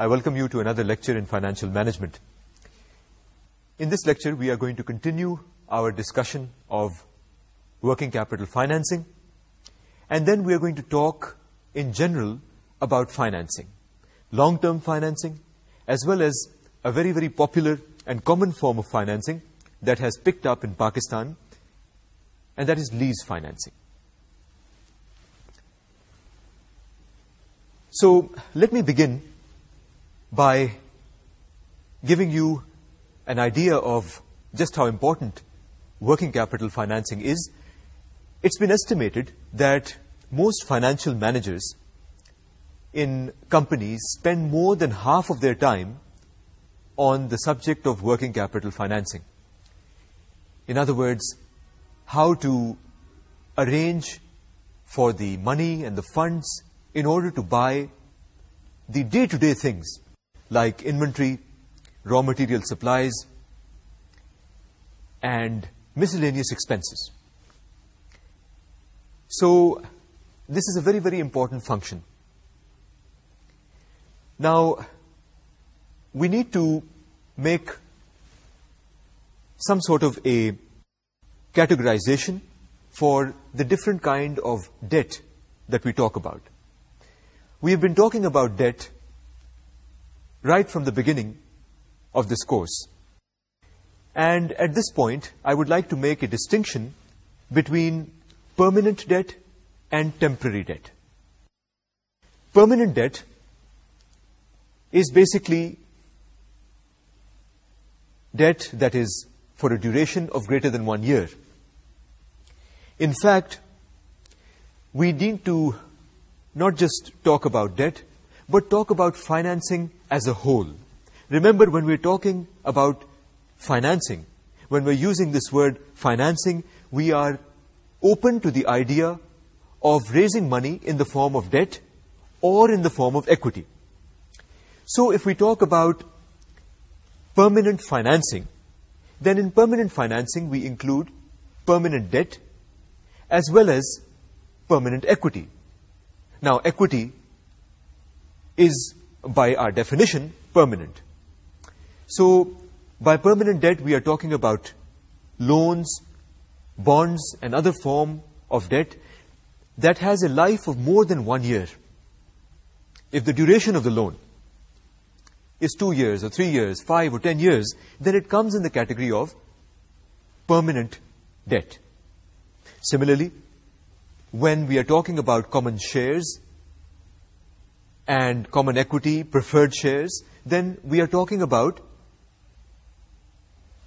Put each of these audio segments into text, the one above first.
I welcome you to another lecture in financial management. In this lecture, we are going to continue our discussion of working capital financing, and then we are going to talk in general about financing, long-term financing, as well as a very, very popular and common form of financing that has picked up in Pakistan, and that is lease financing. So let me begin by giving you an idea of just how important working capital financing is, it's been estimated that most financial managers in companies spend more than half of their time on the subject of working capital financing. In other words, how to arrange for the money and the funds in order to buy the day-to-day things like inventory, raw material supplies, and miscellaneous expenses. So this is a very, very important function. Now, we need to make some sort of a categorization for the different kind of debt that we talk about. We have been talking about debt right from the beginning of this course. And at this point, I would like to make a distinction between permanent debt and temporary debt. Permanent debt is basically debt that is for a duration of greater than one year. In fact, we need to not just talk about debt, but talk about financing as a whole. Remember when we're talking about financing, when we're using this word financing, we are open to the idea of raising money in the form of debt or in the form of equity. So if we talk about permanent financing, then in permanent financing we include permanent debt as well as permanent equity. Now equity is by our definition permanent. So by permanent debt we are talking about loans, bonds and other form of debt that has a life of more than one year. If the duration of the loan is two years or three years, five or ten years, then it comes in the category of permanent debt. Similarly, when we are talking about common shares, and common equity, preferred shares, then we are talking about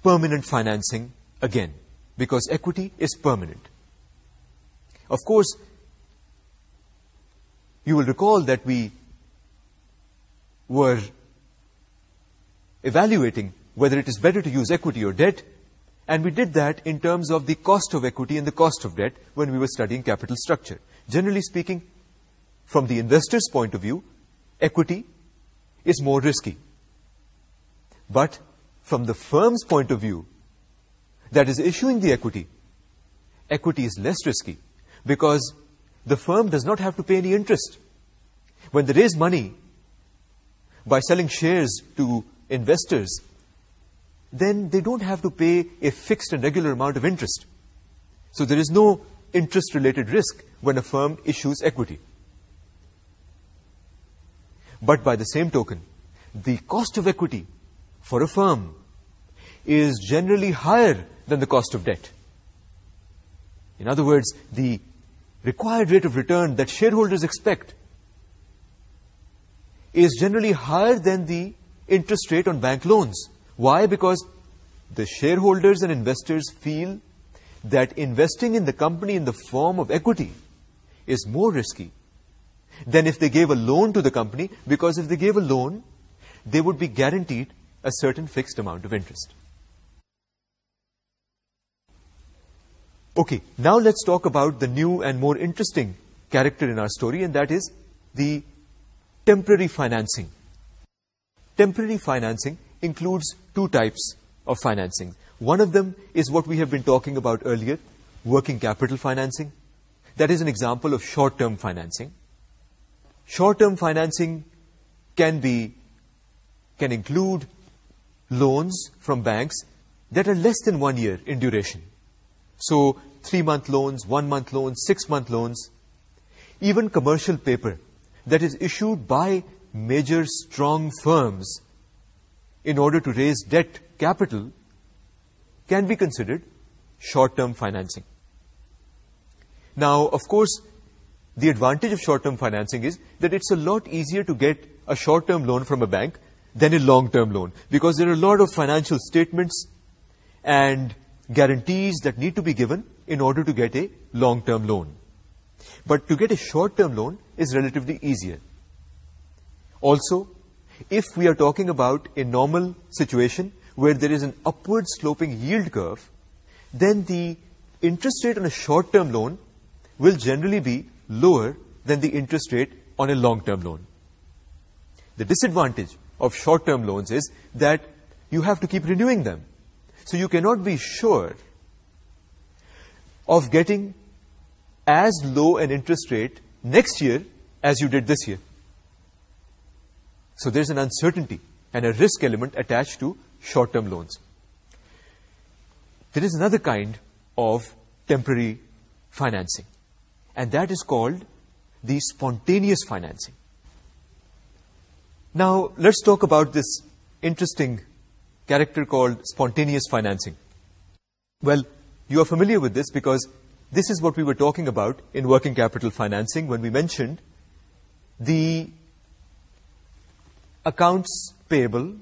permanent financing again, because equity is permanent. Of course, you will recall that we were evaluating whether it is better to use equity or debt, and we did that in terms of the cost of equity and the cost of debt when we were studying capital structure. Generally speaking, from the investor's point of view, equity is more risky. But from the firm's point of view that is issuing the equity, equity is less risky because the firm does not have to pay any interest. When they raise money by selling shares to investors, then they don't have to pay a fixed and regular amount of interest. So there is no interest-related risk when a firm issues equity but by the same token, the cost of equity for a firm is generally higher than the cost of debt. In other words, the required rate of return that shareholders expect is generally higher than the interest rate on bank loans. Why? Because the shareholders and investors feel that investing in the company in the form of equity is more risky than if they gave a loan to the company because if they gave a loan, they would be guaranteed a certain fixed amount of interest. Okay, now let's talk about the new and more interesting character in our story and that is the temporary financing. Temporary financing includes two types of financing. One of them is what we have been talking about earlier, working capital financing. That is an example of short-term financing short term financing can be can include loans from banks that are less than one year in duration so three month loans one month loans six month loans even commercial paper that is issued by major strong firms in order to raise debt capital can be considered short term financing now of course the advantage of short-term financing is that it's a lot easier to get a short-term loan from a bank than a long-term loan because there are a lot of financial statements and guarantees that need to be given in order to get a long-term loan. But to get a short-term loan is relatively easier. Also, if we are talking about a normal situation where there is an upward sloping yield curve, then the interest rate on a short-term loan will generally be lower than the interest rate on a long-term loan. The disadvantage of short-term loans is that you have to keep renewing them. So you cannot be sure of getting as low an interest rate next year as you did this year. So there's an uncertainty and a risk element attached to short-term loans. There is another kind of temporary financing and that is called the spontaneous financing. Now, let's talk about this interesting character called spontaneous financing. Well, you are familiar with this because this is what we were talking about in working capital financing when we mentioned the accounts payable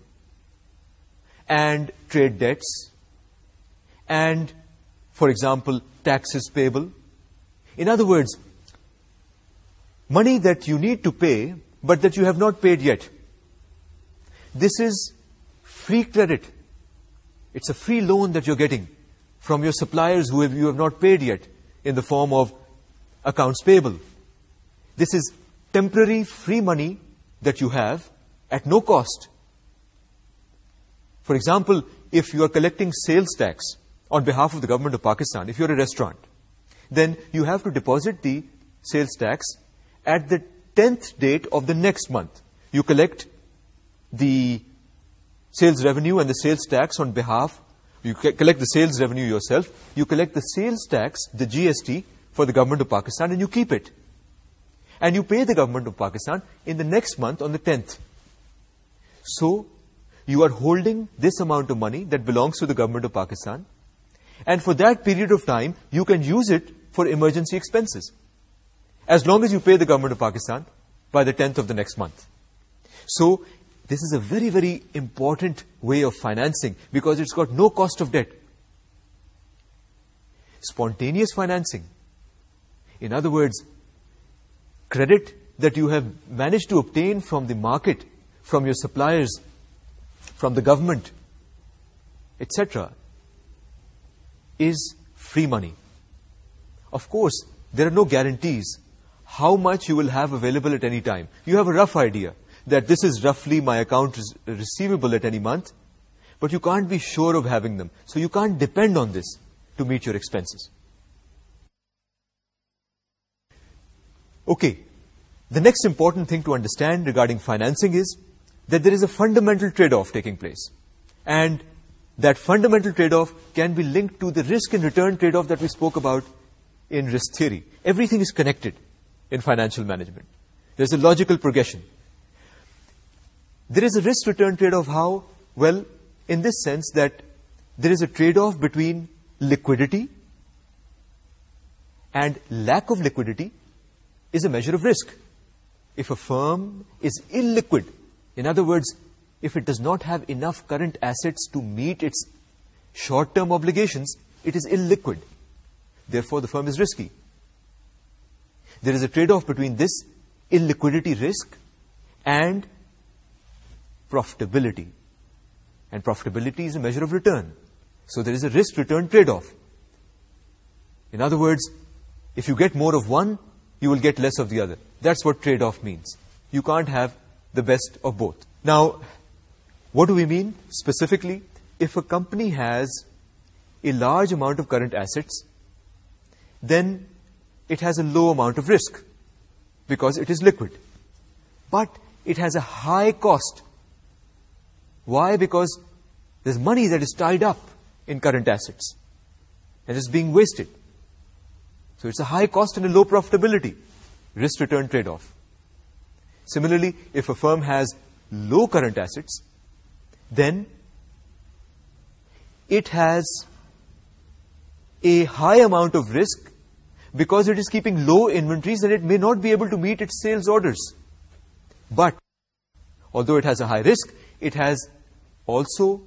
and trade debts and, for example, taxes payable. In other words, money that you need to pay, but that you have not paid yet. This is free credit. It's a free loan that you're getting from your suppliers who have, you have not paid yet in the form of accounts payable. This is temporary free money that you have at no cost. For example, if you are collecting sales tax on behalf of the government of Pakistan, if you're a restaurant, then you have to deposit the sales tax at the 10th date of the next month. You collect the sales revenue and the sales tax on behalf, you collect the sales revenue yourself, you collect the sales tax, the GST, for the government of Pakistan, and you keep it. And you pay the government of Pakistan in the next month on the 10th. So, you are holding this amount of money that belongs to the government of Pakistan, and for that period of time, you can use it for emergency expenses as long as you pay the government of Pakistan by the 10th of the next month. So this is a very, very important way of financing because it's got no cost of debt. Spontaneous financing. In other words, credit that you have managed to obtain from the market, from your suppliers, from the government, etc., is free money of course there are no guarantees how much you will have available at any time you have a rough idea that this is roughly my account receivable at any month but you can't be sure of having them so you can't depend on this to meet your expenses okay the next important thing to understand regarding financing is that there is a fundamental trade-off taking place and that fundamental trade-off can be linked to the risk and return trade-off that we spoke about in risk theory. Everything is connected in financial management. There's a logical progression. There is a risk-return trade-off how? Well, in this sense that there is a trade-off between liquidity and lack of liquidity is a measure of risk. If a firm is illiquid, in other words, if it does not have enough current assets to meet its short-term obligations, it is illiquid therefore the firm is risky. There is a trade-off between this illiquidity risk and profitability. And profitability is a measure of return. So there is a risk-return trade-off. In other words, if you get more of one, you will get less of the other. That's what trade-off means. You can't have the best of both. Now, what do we mean specifically? If a company has a large amount of current assets, then it has a low amount of risk because it is liquid. But it has a high cost. Why? Because there's money that is tied up in current assets and is being wasted. So it's a high cost and a low profitability risk-return trade-off. Similarly, if a firm has low current assets, then it has a high amount of risk because it is keeping low inventories and it may not be able to meet its sales orders. But, although it has a high risk, it has also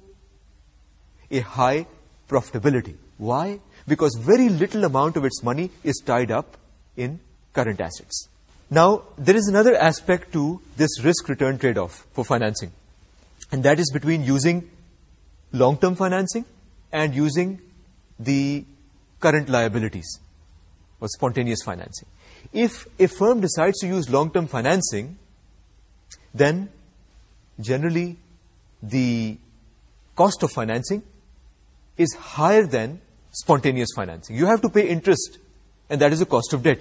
a high profitability. Why? Because very little amount of its money is tied up in current assets. Now, there is another aspect to this risk-return trade-off for financing. And that is between using long-term financing and using the current liabilities or spontaneous financing. If a firm decides to use long-term financing, then generally the cost of financing is higher than spontaneous financing. You have to pay interest, and that is the cost of debt.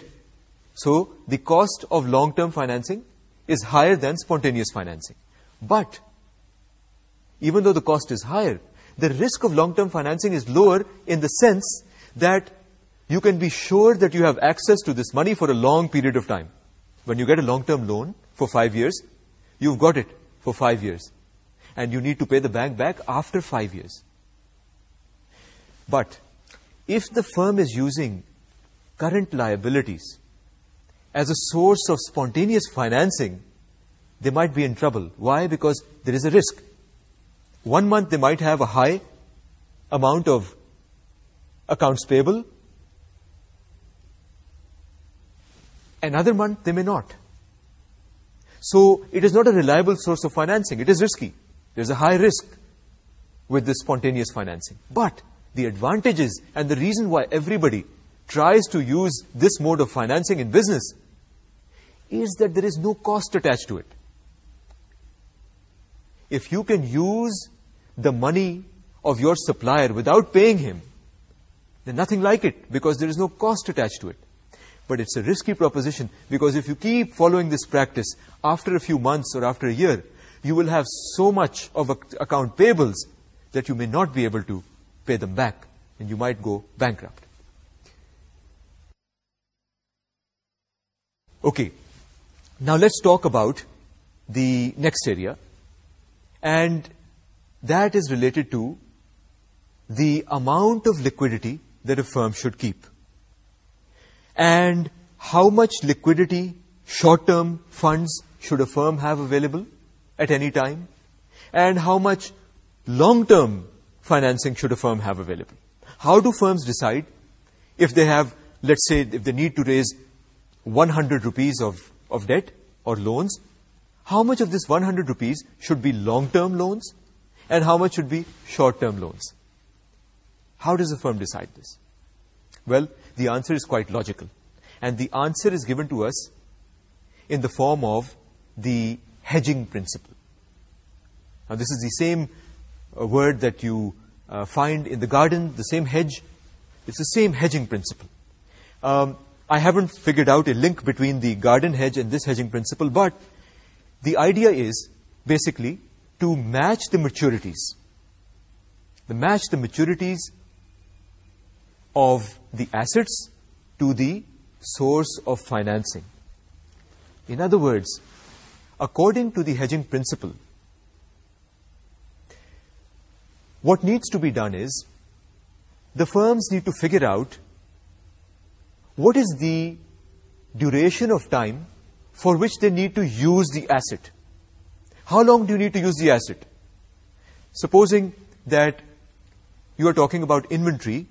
So the cost of long-term financing is higher than spontaneous financing. But even though the cost is higher, the risk of long-term financing is lower in the sense that you can be sure that you have access to this money for a long period of time. When you get a long-term loan for five years, you've got it for five years. And you need to pay the bank back after five years. But if the firm is using current liabilities as a source of spontaneous financing, they might be in trouble. Why? Because there is a risk. One month they might have a high amount of accounts payable, another month they may not. So it is not a reliable source of financing. It is risky. There is a high risk with this spontaneous financing. But the advantages and the reason why everybody tries to use this mode of financing in business is that there is no cost attached to it. If you can use the money of your supplier without paying him, then nothing like it because there is no cost attached to it but it's a risky proposition because if you keep following this practice after a few months or after a year, you will have so much of account payables that you may not be able to pay them back and you might go bankrupt. Okay, now let's talk about the next area and that is related to the amount of liquidity that a firm should keep and how much liquidity, short-term funds should a firm have available at any time, and how much long-term financing should a firm have available. How do firms decide if they have, let's say, if they need to raise 100 rupees of debt or loans, how much of this 100 rupees should be long-term loans and how much should be short-term loans? How does a firm decide this? Well, the answer is quite logical. And the answer is given to us in the form of the hedging principle. Now this is the same uh, word that you uh, find in the garden, the same hedge. It's the same hedging principle. Um, I haven't figured out a link between the garden hedge and this hedging principle, but the idea is basically to match the maturities. To match the maturities of the assets to the source of financing. In other words, according to the hedging principle, what needs to be done is the firms need to figure out what is the duration of time for which they need to use the asset. How long do you need to use the asset? Supposing that you are talking about inventory,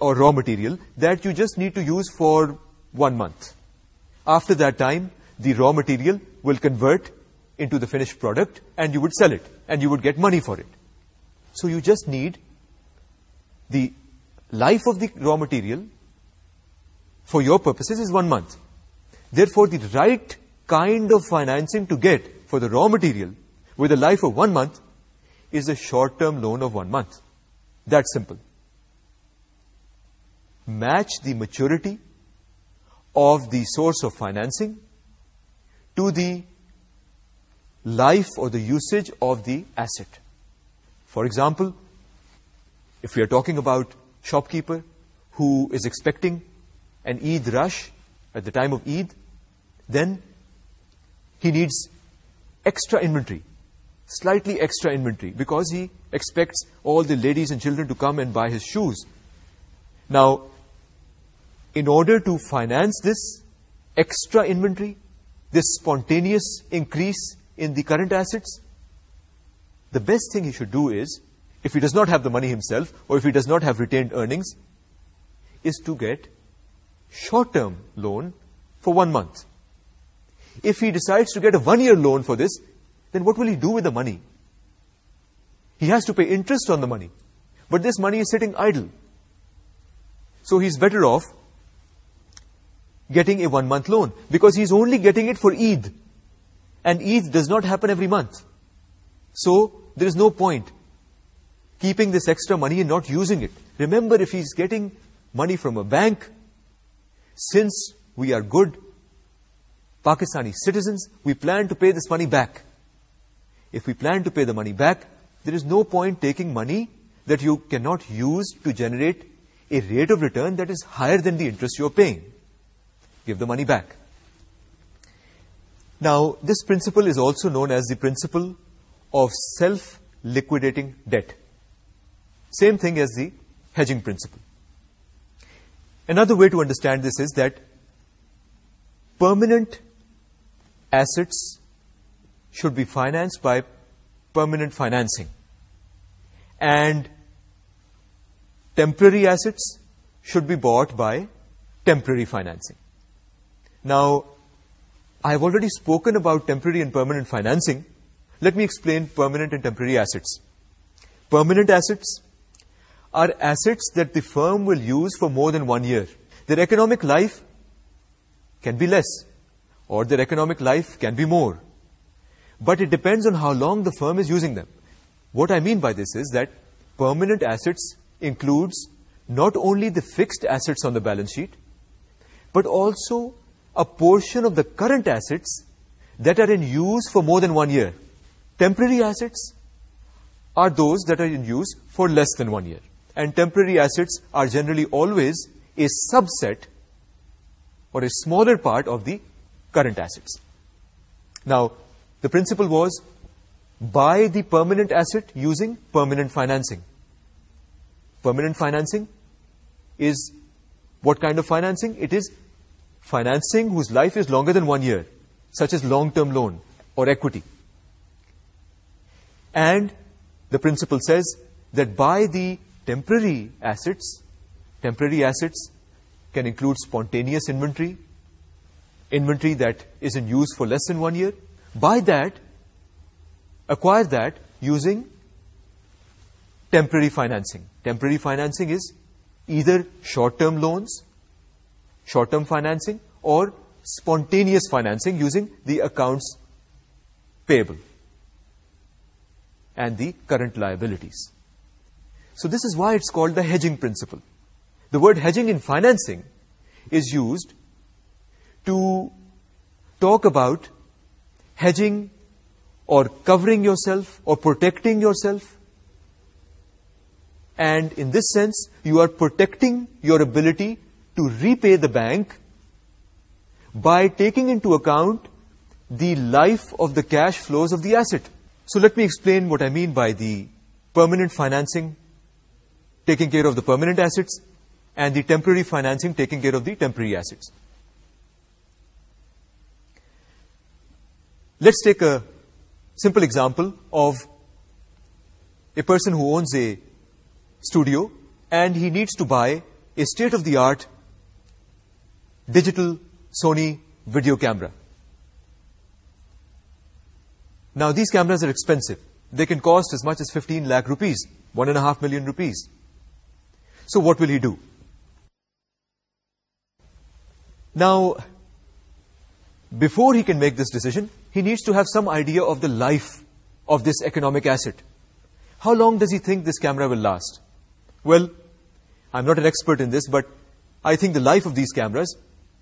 or raw material that you just need to use for one month. After that time, the raw material will convert into the finished product and you would sell it and you would get money for it. So you just need the life of the raw material for your purposes is one month. Therefore, the right kind of financing to get for the raw material with a life of one month is a short-term loan of one month. That simple match the maturity of the source of financing to the life or the usage of the asset. For example, if we are talking about shopkeeper who is expecting an Eid rush at the time of Eid, then he needs extra inventory, slightly extra inventory, because he expects all the ladies and children to come and buy his shoes. Now, in order to finance this extra inventory, this spontaneous increase in the current assets, the best thing he should do is, if he does not have the money himself, or if he does not have retained earnings, is to get short-term loan for one month. If he decides to get a one-year loan for this, then what will he do with the money? He has to pay interest on the money. But this money is sitting idle. So he's better off getting a one month loan because he's only getting it for Eid. And Eid does not happen every month. So there is no point keeping this extra money and not using it. Remember if he's getting money from a bank, since we are good Pakistani citizens, we plan to pay this money back. If we plan to pay the money back, there is no point taking money that you cannot use to generate a rate of return that is higher than the interest you are paying give the money back. Now, this principle is also known as the principle of self-liquidating debt. Same thing as the hedging principle. Another way to understand this is that permanent assets should be financed by permanent financing. And temporary assets should be bought by temporary financing. Now, I have already spoken about temporary and permanent financing. Let me explain permanent and temporary assets. Permanent assets are assets that the firm will use for more than one year. Their economic life can be less or their economic life can be more. But it depends on how long the firm is using them. What I mean by this is that permanent assets includes not only the fixed assets on the balance sheet, but also a portion of the current assets that are in use for more than one year. Temporary assets are those that are in use for less than one year. And temporary assets are generally always a subset or a smaller part of the current assets. Now, the principle was buy the permanent asset using permanent financing. Permanent financing is what kind of financing? It is financing whose life is longer than one year, such as long-term loan or equity. And the principle says that by the temporary assets, temporary assets can include spontaneous inventory, inventory that is in use for less than one year. By that, acquire that using temporary financing. Temporary financing is either short-term loans short-term financing or spontaneous financing using the accounts payable and the current liabilities. So this is why it's called the hedging principle. The word hedging in financing is used to talk about hedging or covering yourself or protecting yourself. And in this sense, you are protecting your ability to repay the bank by taking into account the life of the cash flows of the asset. So let me explain what I mean by the permanent financing, taking care of the permanent assets, and the temporary financing, taking care of the temporary assets. Let's take a simple example of a person who owns a studio and he needs to buy a state-of-the-art digital Sony video camera. Now, these cameras are expensive. They can cost as much as 15 lakh rupees, 1.5 million rupees. So what will he do? Now, before he can make this decision, he needs to have some idea of the life of this economic asset. How long does he think this camera will last? Well, I'm not an expert in this, but I think the life of these cameras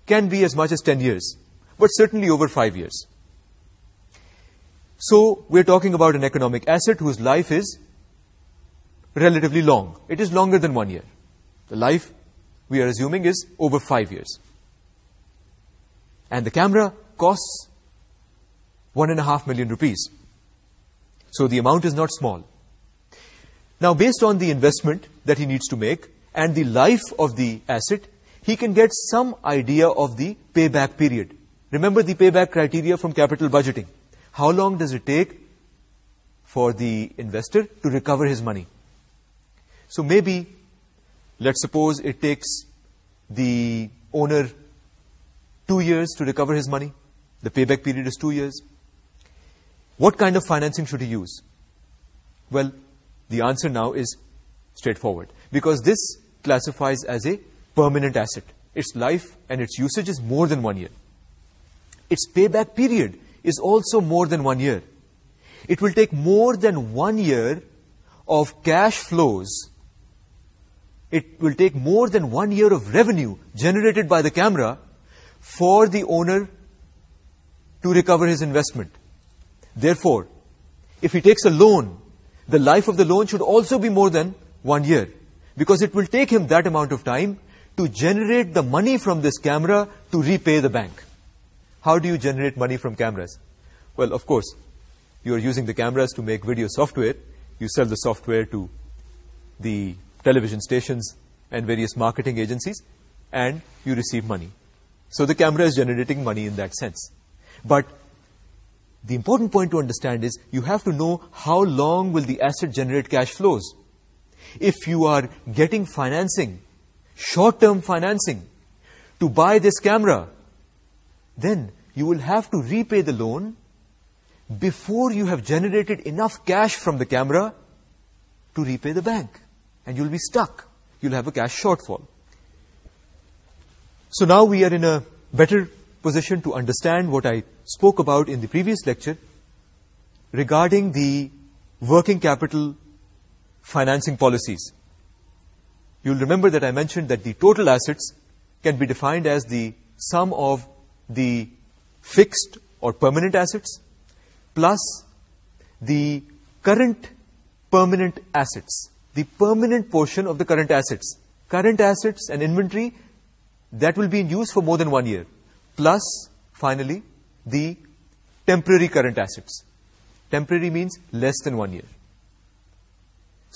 can be as much as 10 years, but certainly over 5 years. So we're talking about an economic asset whose life is relatively long. It is longer than one year. The life, we are assuming, is over 5 years. And the camera costs 1.5 million rupees. So the amount is not small. Now, based on the investment that he needs to make and the life of the asset, he can get some idea of the payback period. Remember the payback criteria from capital budgeting. How long does it take for the investor to recover his money? So maybe, let's suppose it takes the owner two years to recover his money. The payback period is two years. What kind of financing should he use? Well, the answer now is straightforward. Because this classifies as a permanent asset. Its life and its usage is more than 1 year. Its payback period is also more than 1 year. It will take more than 1 year of cash flows. It will take more than 1 year of revenue generated by the camera for the owner to recover his investment. Therefore, if he takes a loan, the life of the loan should also be more than 1 year, because it will take him that amount of time to generate the money from this camera to repay the bank. How do you generate money from cameras? Well, of course, you're using the cameras to make video software. You sell the software to the television stations and various marketing agencies, and you receive money. So the camera is generating money in that sense. But the important point to understand is you have to know how long will the asset generate cash flows. If you are getting financing short term financing to buy this camera then you will have to repay the loan before you have generated enough cash from the camera to repay the bank and you'll be stuck you'll have a cash shortfall so now we are in a better position to understand what I spoke about in the previous lecture regarding the working capital financing policies you'll remember that I mentioned that the total assets can be defined as the sum of the fixed or permanent assets plus the current permanent assets, the permanent portion of the current assets, current assets and inventory that will be in use for more than one year, plus, finally, the temporary current assets. Temporary means less than one year.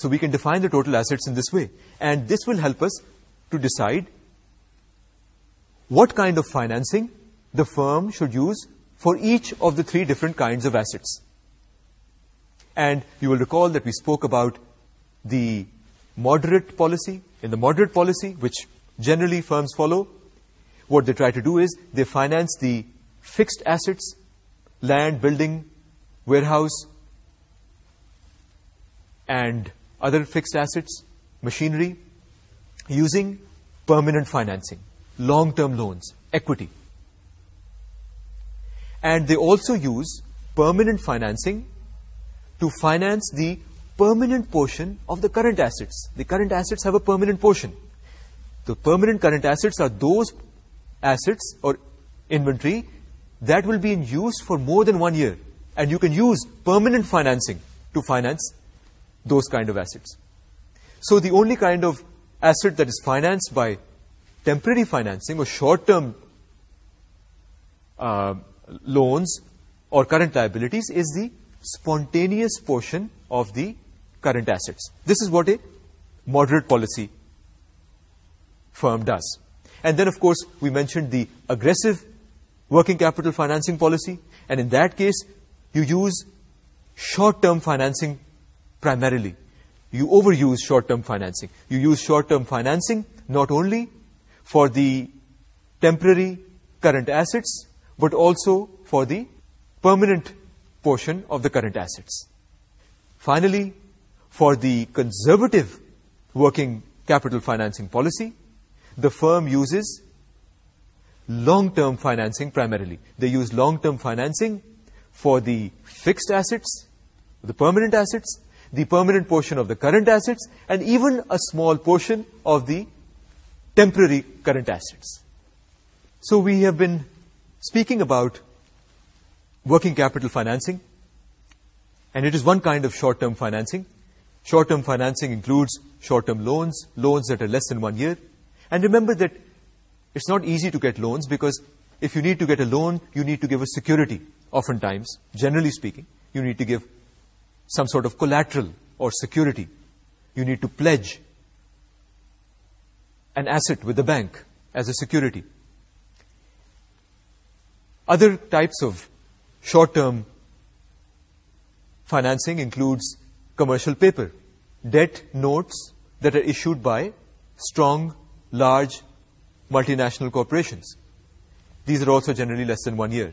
So we can define the total assets in this way. And this will help us to decide what kind of financing the firm should use for each of the three different kinds of assets. And you will recall that we spoke about the moderate policy. In the moderate policy, which generally firms follow, what they try to do is they finance the fixed assets, land, building, warehouse, and other fixed assets, machinery, using permanent financing, long-term loans, equity. And they also use permanent financing to finance the permanent portion of the current assets. The current assets have a permanent portion. The permanent current assets are those assets or inventory that will be in use for more than one year. And you can use permanent financing to finance those kind of assets. So the only kind of asset that is financed by temporary financing or short-term uh, loans or current liabilities is the spontaneous portion of the current assets. This is what a moderate policy firm does. And then, of course, we mentioned the aggressive working capital financing policy. And in that case, you use short-term financing primarily. You overuse short-term financing. You use short-term financing not only for the temporary current assets, but also for the permanent portion of the current assets. Finally, for the conservative working capital financing policy, the firm uses long-term financing primarily. They use long-term financing for the fixed assets, the permanent assets, the permanent portion of the current assets and even a small portion of the temporary current assets. So we have been speaking about working capital financing and it is one kind of short-term financing. Short-term financing includes short-term loans, loans that are less than one year. And remember that it's not easy to get loans because if you need to get a loan, you need to give a security, oftentimes, generally speaking, you need to give some sort of collateral or security. You need to pledge an asset with the bank as a security. Other types of short-term financing includes commercial paper, debt notes that are issued by strong, large multinational corporations. These are also generally less than one year.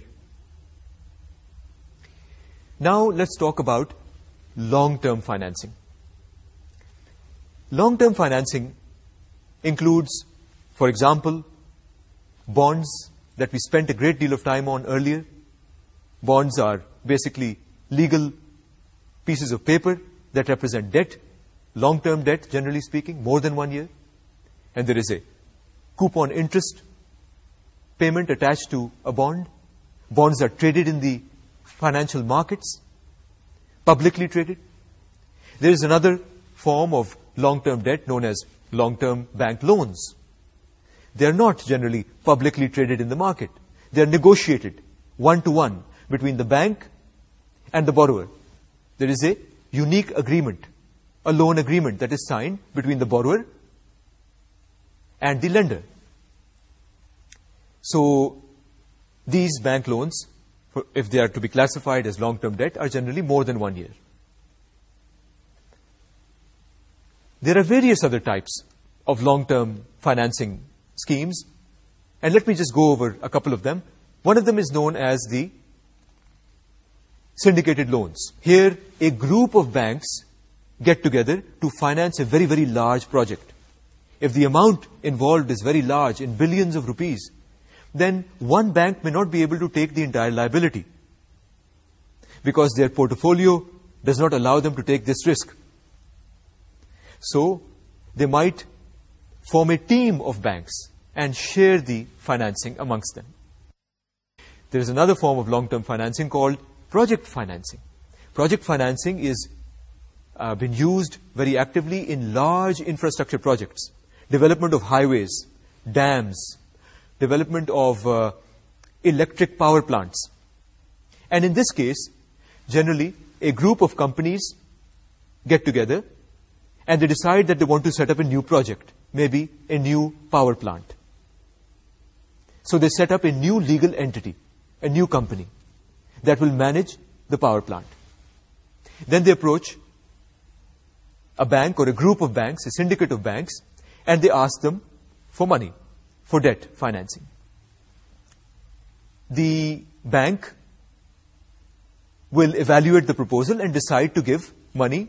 Now let's talk about long-term financing. Long-term financing includes, for example, bonds that we spent a great deal of time on earlier. Bonds are basically legal pieces of paper that represent debt, long-term debt, generally speaking, more than 1 year. And there is a coupon interest payment attached to a bond. Bonds are traded in the financial markets publicly traded. There is another form of long-term debt known as long-term bank loans. They are not generally publicly traded in the market. They are negotiated one-to-one between the bank and the borrower. There is a unique agreement, a loan agreement that is signed between the borrower and the lender. So these bank loans if they are to be classified as long-term debt, are generally more than one year. There are various other types of long-term financing schemes, and let me just go over a couple of them. One of them is known as the syndicated loans. Here, a group of banks get together to finance a very, very large project. If the amount involved is very large, in billions of rupees, then one bank may not be able to take the entire liability because their portfolio does not allow them to take this risk. So they might form a team of banks and share the financing amongst them. There is another form of long-term financing called project financing. Project financing is uh, been used very actively in large infrastructure projects, development of highways, dams, development of uh, electric power plants. And in this case, generally, a group of companies get together and they decide that they want to set up a new project, maybe a new power plant. So they set up a new legal entity, a new company that will manage the power plant. Then they approach a bank or a group of banks, a syndicate of banks, and they ask them for money for debt financing. The bank will evaluate the proposal and decide to give money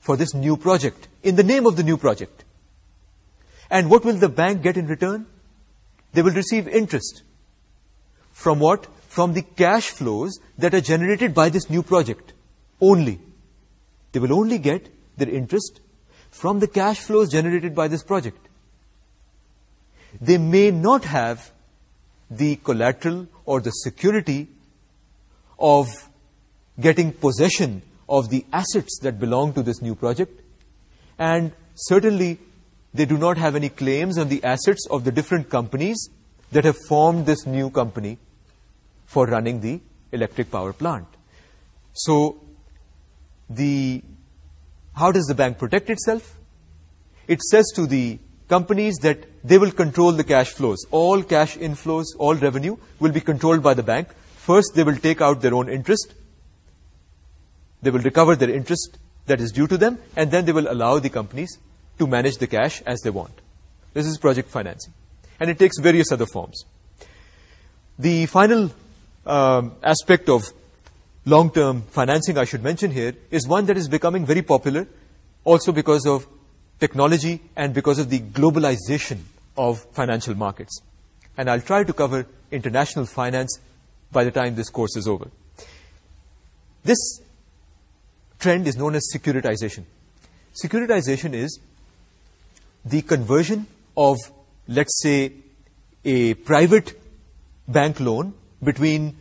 for this new project in the name of the new project. And what will the bank get in return? They will receive interest. From what? From the cash flows that are generated by this new project only. They will only get their interest from the cash flows generated by this project they may not have the collateral or the security of getting possession of the assets that belong to this new project and certainly they do not have any claims on the assets of the different companies that have formed this new company for running the electric power plant. So the how does the bank protect itself? It says to the companies that they will control the cash flows. All cash inflows, all revenue will be controlled by the bank. First, they will take out their own interest. They will recover their interest that is due to them, and then they will allow the companies to manage the cash as they want. This is project financing. And it takes various other forms. The final um, aspect of long-term financing I should mention here is one that is becoming very popular also because of technology and because of the globalization of financial markets. And I'll try to cover international finance by the time this course is over. This trend is known as securitization. Securitization is the conversion of, let's say, a private bank loan between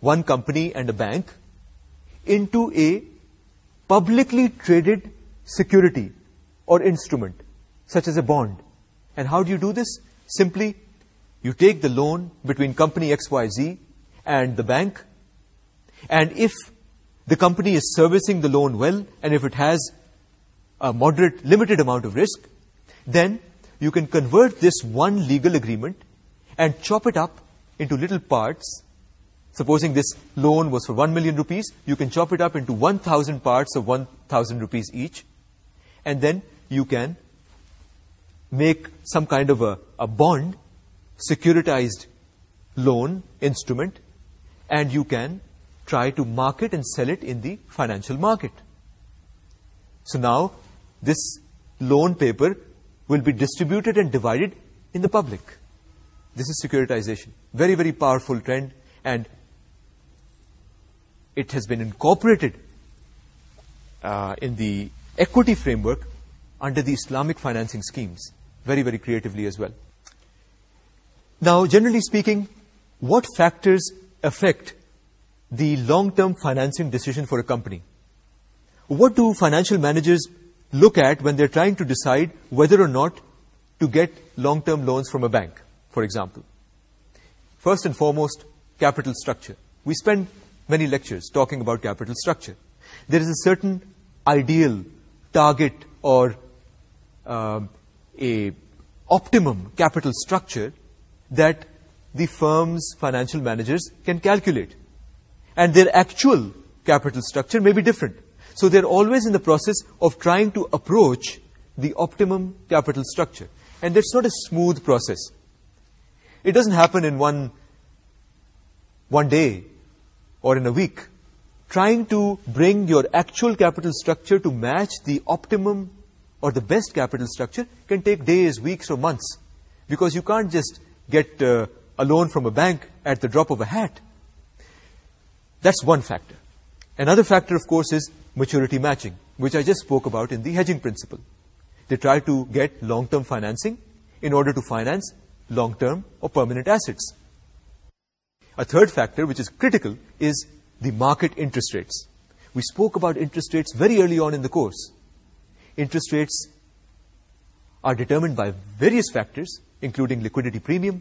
one company and a bank into a publicly traded security or instrument, such as a bond. And how do you do this? Simply, you take the loan between company XYZ and the bank, and if the company is servicing the loan well, and if it has a moderate, limited amount of risk, then you can convert this one legal agreement and chop it up into little parts. Supposing this loan was for 1 million rupees, you can chop it up into 1,000 parts of 1,000 rupees each, and then you can make some kind of a, bond, securitized loan, instrument, and you can try to market and sell it in the financial market. So now, this loan paper will be distributed and divided in the public. This is securitization. Very, very powerful trend, and it has been incorporated uh, in the equity framework under the Islamic financing schemes very, very creatively as well. Now, generally speaking, what factors affect the long-term financing decision for a company? What do financial managers look at when they're trying to decide whether or not to get long-term loans from a bank, for example? First and foremost, capital structure. We spend many lectures talking about capital structure. There is a certain ideal target or um, a optimum capital structure that the firm's financial managers can calculate. And their actual capital structure may be different. So they're always in the process of trying to approach the optimum capital structure. And that's not a smooth process. It doesn't happen in one, one day or in a week. Trying to bring your actual capital structure to match the optimum or the best capital structure can take days, weeks or months because you can't just get uh, a loan from a bank at the drop of a hat. That's one factor. Another factor, of course, is maturity matching, which I just spoke about in the hedging principle. They try to get long-term financing in order to finance long-term or permanent assets. A third factor, which is critical, is the market interest rates. We spoke about interest rates very early on in the course interest rates are determined by various factors, including liquidity premium,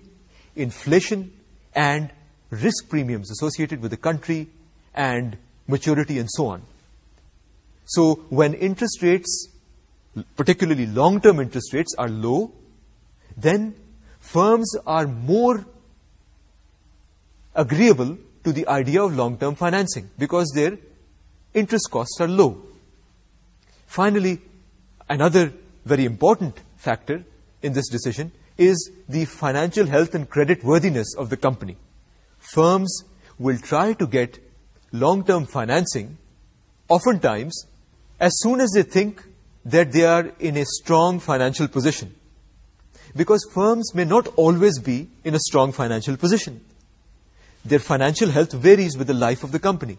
inflation, and risk premiums associated with the country, and maturity, and so on. So when interest rates, particularly long-term interest rates, are low, then firms are more agreeable to the idea of long-term financing because their interest costs are low. Finally, another very important factor in this decision is the financial health and credit worthiness of the company. Firms will try to get long-term financing oftentimes as soon as they think that they are in a strong financial position because firms may not always be in a strong financial position. Their financial health varies with the life of the company.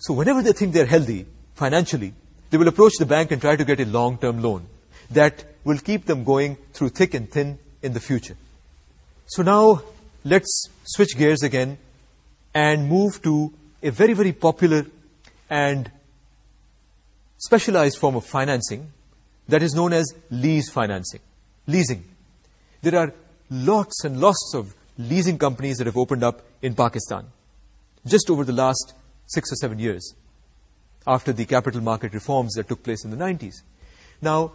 So whenever they think they're healthy financially, they will approach the bank and try to get a long-term loan that will keep them going through thick and thin in the future. So now let's switch gears again and move to a very, very popular and specialized form of financing that is known as lease financing, leasing. There are lots and lots of leasing companies that have opened up in Pakistan just over the last six or seven years after the capital market reforms that took place in the 90s. Now,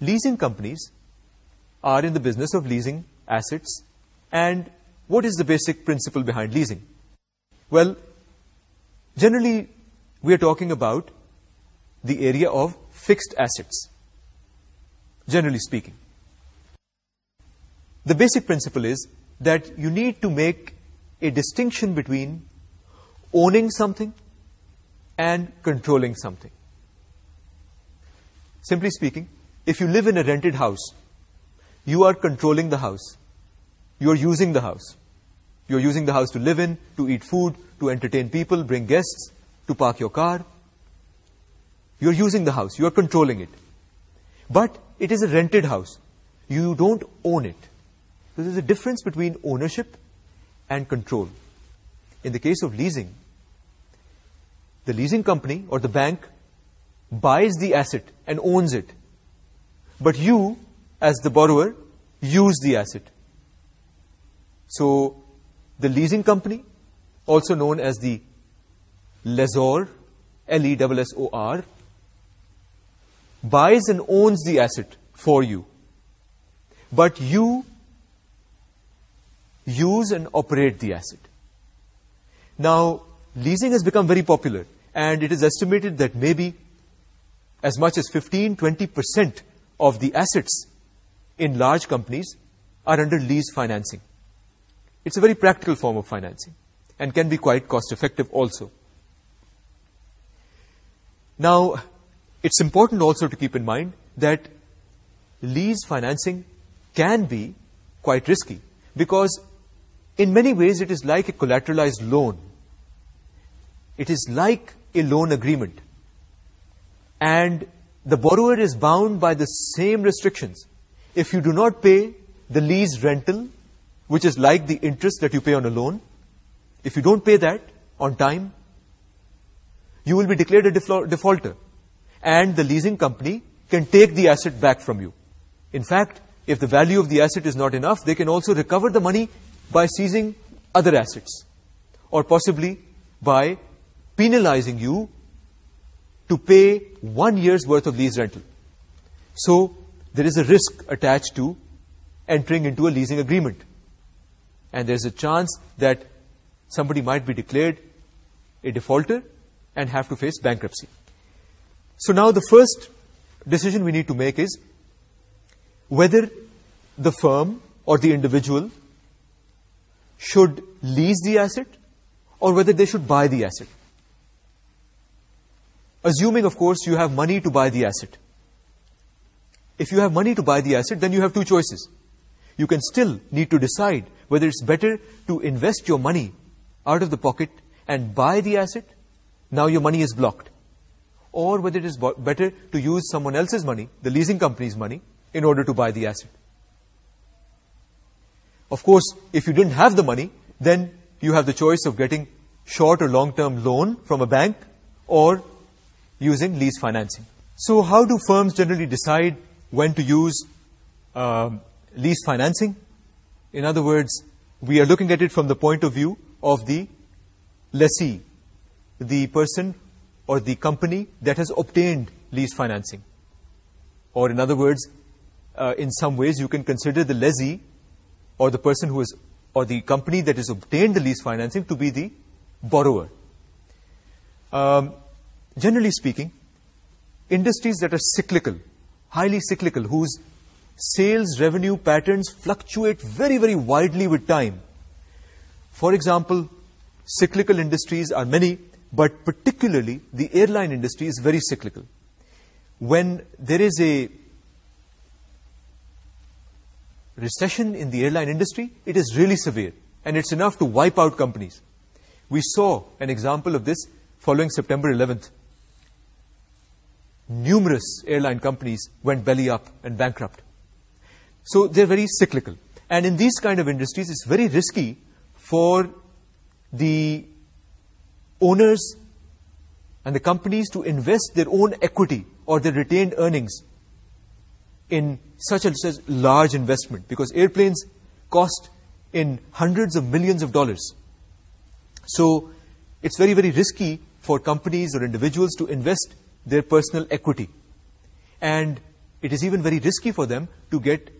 leasing companies are in the business of leasing assets, and what is the basic principle behind leasing? Well, generally, we are talking about the area of fixed assets, generally speaking. The basic principle is that you need to make a distinction between owning something and controlling something. Simply speaking, if you live in a rented house, you are controlling the house. You are using the house. You are using the house to live in, to eat food, to entertain people, bring guests, to park your car. You are using the house. You are controlling it. But it is a rented house. You don't own it. So there is a difference between ownership and control. In the case of leasing, the leasing company or the bank buys the asset and owns it but you as the borrower use the asset so the leasing company also known as the lesor, L-E-S-O-R, buys and owns the asset for you but you use and operate the asset now leasing has become very popular and it is estimated that maybe as much as 15-20% of the assets in large companies are under lease financing. It's a very practical form of financing and can be quite cost-effective also. Now, it's important also to keep in mind that lease financing can be quite risky because in many ways it is like a collateralized loan it is like a loan agreement and the borrower is bound by the same restrictions if you do not pay the lease rental which is like the interest that you pay on a loan if you don't pay that on time you will be declared a defaulter and the leasing company can take the asset back from you in fact if the value of the asset is not enough they can also recover the money by seizing other assets or possibly by penalizing you to pay one year's worth of lease rental. So, there is a risk attached to entering into a leasing agreement. And there's a chance that somebody might be declared a defaulter and have to face bankruptcy. So now the first decision we need to make is whether the firm or the individual should lease the asset or whether they should buy the asset assuming of course you have money to buy the asset. If you have money to buy the asset, then you have two choices. You can still need to decide whether it's better to invest your money out of the pocket and buy the asset, now your money is blocked. Or whether it is better to use someone else's money, the leasing company's money, in order to buy the asset. Of course, if you didn't have the money, then you have the choice of getting short or long-term loan from a bank or using lease financing. So how do firms generally decide when to use um, lease financing? In other words, we are looking at it from the point of view of the lessee, the person or the company that has obtained lease financing. Or in other words, uh, in some ways you can consider the lessee or the person who is or the company that has obtained the lease financing to be the borrower. Um, Generally speaking, industries that are cyclical, highly cyclical, whose sales revenue patterns fluctuate very, very widely with time. For example, cyclical industries are many, but particularly the airline industry is very cyclical. When there is a recession in the airline industry, it is really severe, and it's enough to wipe out companies. We saw an example of this following September 11th numerous airline companies went belly up and bankrupt. So they're very cyclical. And in these kind of industries, it's very risky for the owners and the companies to invest their own equity or their retained earnings in such a such large investment because airplanes cost in hundreds of millions of dollars. So it's very, very risky for companies or individuals to invest their personal equity. And it is even very risky for them to get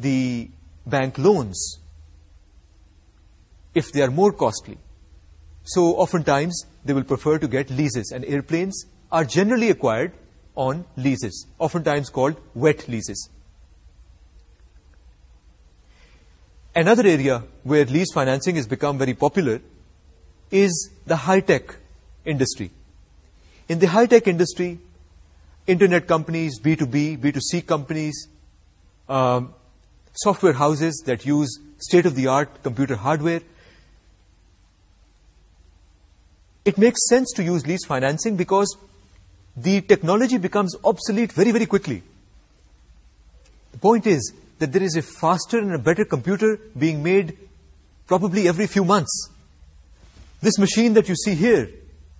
the bank loans if they are more costly. So oftentimes they will prefer to get leases and airplanes are generally acquired on leases, oftentimes called wet leases. Another area where lease financing has become very popular is the high-tech industry. In the high-tech industry, internet companies, B2B, B2C companies, um, software houses that use state-of-the-art computer hardware, it makes sense to use lease financing because the technology becomes obsolete very, very quickly. The point is that there is a faster and a better computer being made probably every few months. This machine that you see here,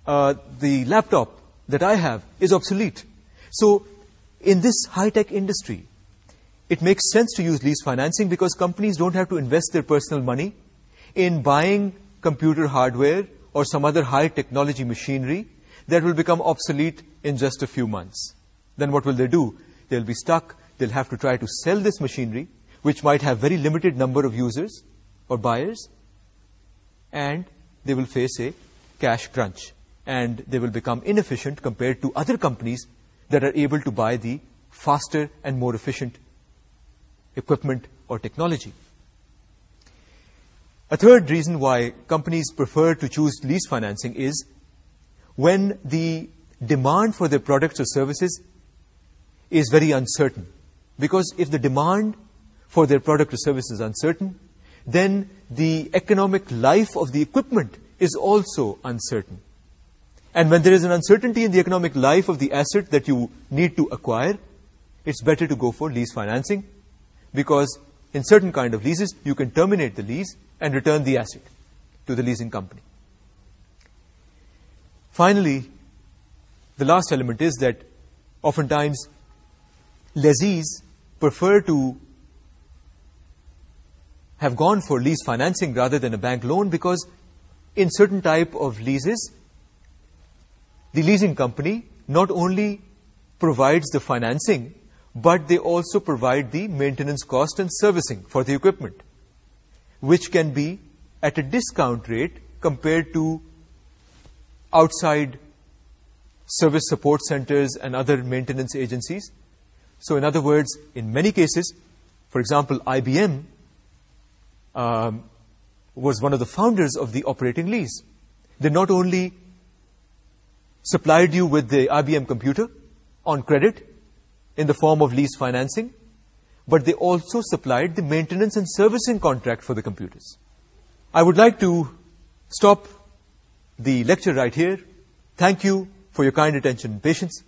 uh, the laptop, that I have is obsolete. So in this high-tech industry, it makes sense to use lease financing because companies don't have to invest their personal money in buying computer hardware or some other high-technology machinery that will become obsolete in just a few months. Then what will they do? They'll be stuck. They'll have to try to sell this machinery, which might have very limited number of users or buyers, and they will face a cash crunch and they will become inefficient compared to other companies that are able to buy the faster and more efficient equipment or technology. A third reason why companies prefer to choose lease financing is when the demand for their products or services is very uncertain. Because if the demand for their product or service is uncertain, then the economic life of the equipment is also uncertain. And when there is an uncertainty in the economic life of the asset that you need to acquire, it's better to go for lease financing because in certain kind of leases, you can terminate the lease and return the asset to the leasing company. Finally, the last element is that oftentimes lessees prefer to have gone for lease financing rather than a bank loan because in certain type of leases, the leasing company not only provides the financing but they also provide the maintenance cost and servicing for the equipment which can be at a discount rate compared to outside service support centers and other maintenance agencies. So in other words, in many cases, for example, IBM um, was one of the founders of the operating lease. They not only supplied you with the IBM computer on credit in the form of lease financing, but they also supplied the maintenance and servicing contract for the computers. I would like to stop the lecture right here. Thank you for your kind attention patience.